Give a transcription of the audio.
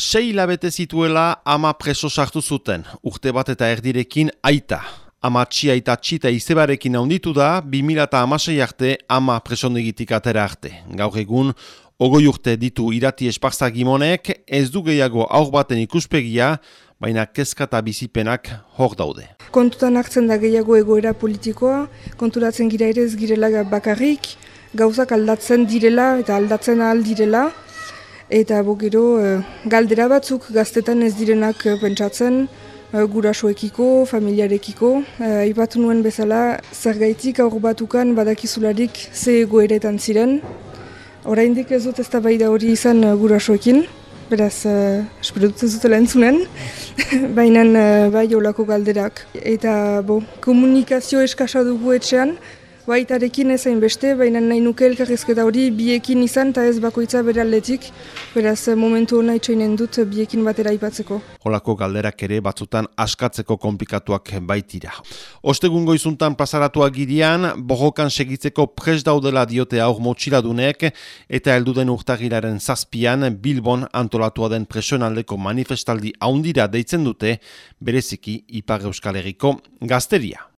sei hilabete zituela ama preso sartu zuten, urte bat eta erdirekin aita. Ama txia eta txita izebarekin handitu da, 2000 eta amasei arte ama presondegitik atera arte. Gaur egun, ogoi urte ditu irati esparza gimonek, ez du gehiago aur baten ikuspegia, baina kezkata bizipenak hor daude. Kontutan hartzen da gehiago egoera politikoa, konturatzen gira ere ez girela bakarrik, gauzak aldatzen direla eta aldatzen ahal direla, Eta bo gero, eh, galdera batzuk gaztetan ez direnak eh, pentsatzen, uh, gurasoekiko, familiarekiko. Uh, Ipatu nuen bezala, zer gaitik aur batukan badakizularik ze egoeretan ziren. Oraindik ez dut ez da hori izan gurasoekin, beraz, espero dut ez dut lehentzunen, baina bai olako galderak. Eta bo, komunikazio eskasa dugu etxean, baitarekin ezain beste, baina nahi nuke elkarrezketa hori biekin izan eta ez bakoitza bere aldetik, beraz momentu hona itxoinen dut biekin batera ipatzeko. Holako galderak ere batzutan askatzeko komplikatuak baitira. Ostegun goizuntan pasaratuak gidean, bohokan segitzeko pres daudela diote aur motxiladunek eta helduden urtagiraren zazpian Bilbon antolatua den presionaldeko manifestaldi haundira deitzen dute, bereziki Ipar Euskal Herriko gazteria.